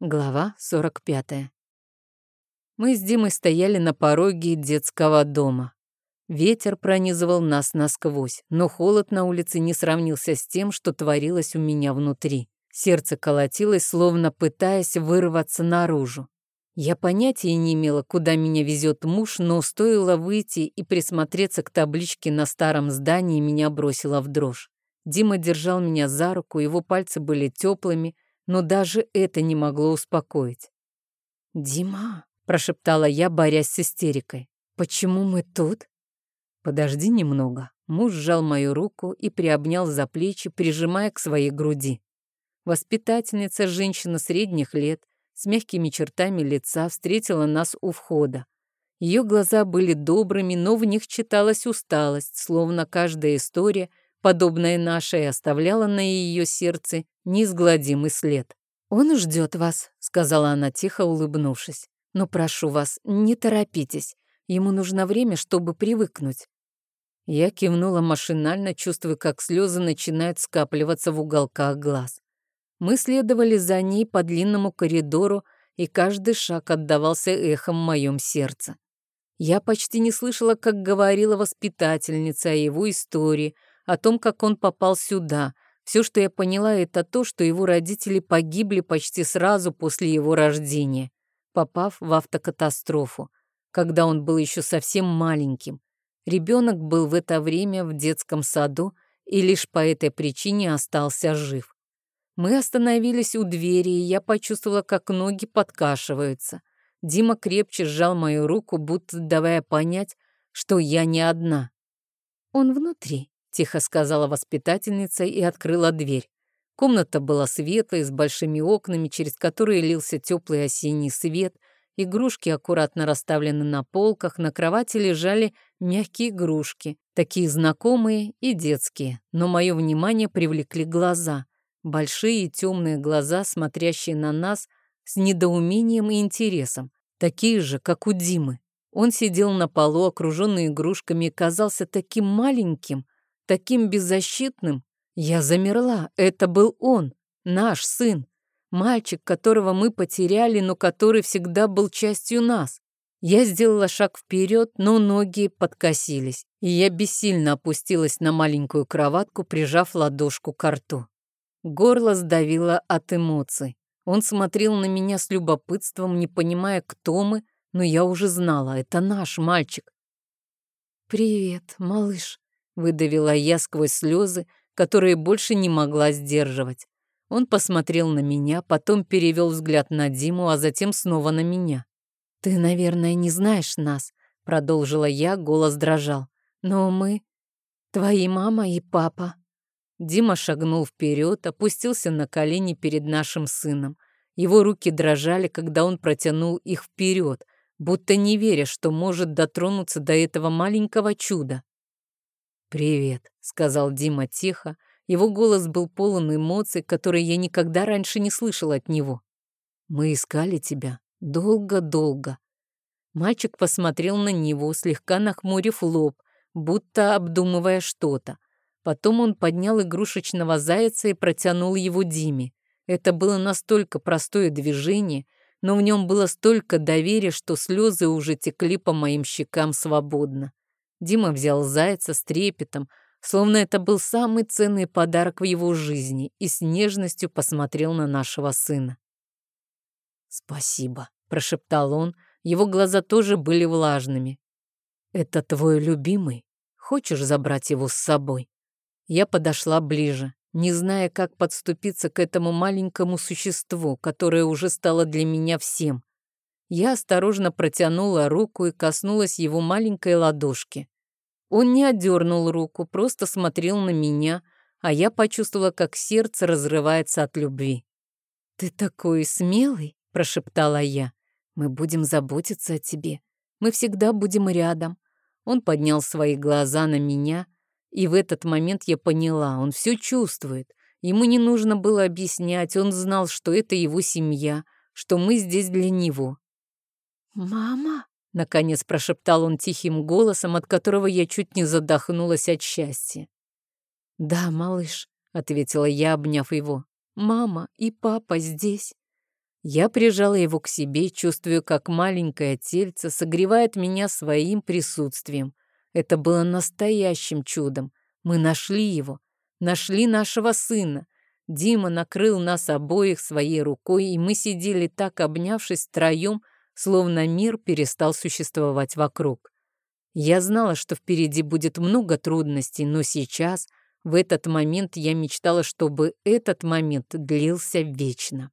Глава 45. Мы с Димой стояли на пороге детского дома. Ветер пронизывал нас насквозь, но холод на улице не сравнился с тем, что творилось у меня внутри. Сердце колотилось, словно пытаясь вырваться наружу. Я понятия не имела, куда меня везет муж, но стоило выйти и присмотреться к табличке на старом здании, меня бросило в дрожь. Дима держал меня за руку, его пальцы были теплыми, но даже это не могло успокоить. «Дима», — прошептала я, борясь с истерикой, — «почему мы тут?» «Подожди немного». Муж сжал мою руку и приобнял за плечи, прижимая к своей груди. Воспитательница, женщина средних лет, с мягкими чертами лица, встретила нас у входа. Ее глаза были добрыми, но в них читалась усталость, словно каждая история, подобная нашей, оставляла на ее сердце неизгладимый след. «Он ждет вас», — сказала она, тихо улыбнувшись. «Но прошу вас, не торопитесь. Ему нужно время, чтобы привыкнуть». Я кивнула машинально, чувствуя, как слезы начинают скапливаться в уголках глаз. Мы следовали за ней по длинному коридору, и каждый шаг отдавался эхом в моем сердце. Я почти не слышала, как говорила воспитательница о его истории, о том, как он попал сюда — все, что я поняла, это то, что его родители погибли почти сразу после его рождения, попав в автокатастрофу, когда он был еще совсем маленьким. Ребенок был в это время в детском саду и лишь по этой причине остался жив. Мы остановились у двери, и я почувствовала, как ноги подкашиваются. Дима крепче сжал мою руку, будто давая понять, что я не одна. «Он внутри», тихо сказала воспитательница и открыла дверь. Комната была светлой, с большими окнами, через которые лился теплый осенний свет. Игрушки аккуратно расставлены на полках, на кровати лежали мягкие игрушки, такие знакомые и детские. Но мое внимание привлекли глаза. Большие темные глаза, смотрящие на нас с недоумением и интересом, такие же, как у Димы. Он сидел на полу, окруженный игрушками, и казался таким маленьким, таким беззащитным. Я замерла. Это был он, наш сын. Мальчик, которого мы потеряли, но который всегда был частью нас. Я сделала шаг вперед, но ноги подкосились, и я бессильно опустилась на маленькую кроватку, прижав ладошку к рту. Горло сдавило от эмоций. Он смотрел на меня с любопытством, не понимая, кто мы, но я уже знала, это наш мальчик. «Привет, малыш», Выдавила я сквозь слезы, которые больше не могла сдерживать. Он посмотрел на меня, потом перевел взгляд на Диму, а затем снова на меня. «Ты, наверное, не знаешь нас», — продолжила я, голос дрожал. «Но мы... Твои мама и папа». Дима шагнул вперед, опустился на колени перед нашим сыном. Его руки дрожали, когда он протянул их вперед, будто не веря, что может дотронуться до этого маленького чуда. «Привет», — сказал Дима тихо. Его голос был полон эмоций, которые я никогда раньше не слышал от него. «Мы искали тебя долго-долго». Мальчик посмотрел на него, слегка нахмурив лоб, будто обдумывая что-то. Потом он поднял игрушечного зайца и протянул его Диме. Это было настолько простое движение, но в нем было столько доверия, что слезы уже текли по моим щекам свободно. Дима взял зайца с трепетом, словно это был самый ценный подарок в его жизни, и с нежностью посмотрел на нашего сына. «Спасибо», — прошептал он, его глаза тоже были влажными. «Это твой любимый? Хочешь забрать его с собой?» Я подошла ближе, не зная, как подступиться к этому маленькому существу, которое уже стало для меня всем. Я осторожно протянула руку и коснулась его маленькой ладошки. Он не отдернул руку, просто смотрел на меня, а я почувствовала, как сердце разрывается от любви. «Ты такой смелый», — прошептала я. «Мы будем заботиться о тебе. Мы всегда будем рядом». Он поднял свои глаза на меня, и в этот момент я поняла, он все чувствует. Ему не нужно было объяснять, он знал, что это его семья, что мы здесь для него. «Мама?» — наконец прошептал он тихим голосом, от которого я чуть не задохнулась от счастья. «Да, малыш», — ответила я, обняв его. «Мама и папа здесь». Я прижала его к себе, чувствуя, как маленькое тельце согревает меня своим присутствием. Это было настоящим чудом. Мы нашли его, нашли нашего сына. Дима накрыл нас обоих своей рукой, и мы сидели так, обнявшись втроем, словно мир перестал существовать вокруг. Я знала, что впереди будет много трудностей, но сейчас, в этот момент, я мечтала, чтобы этот момент длился вечно.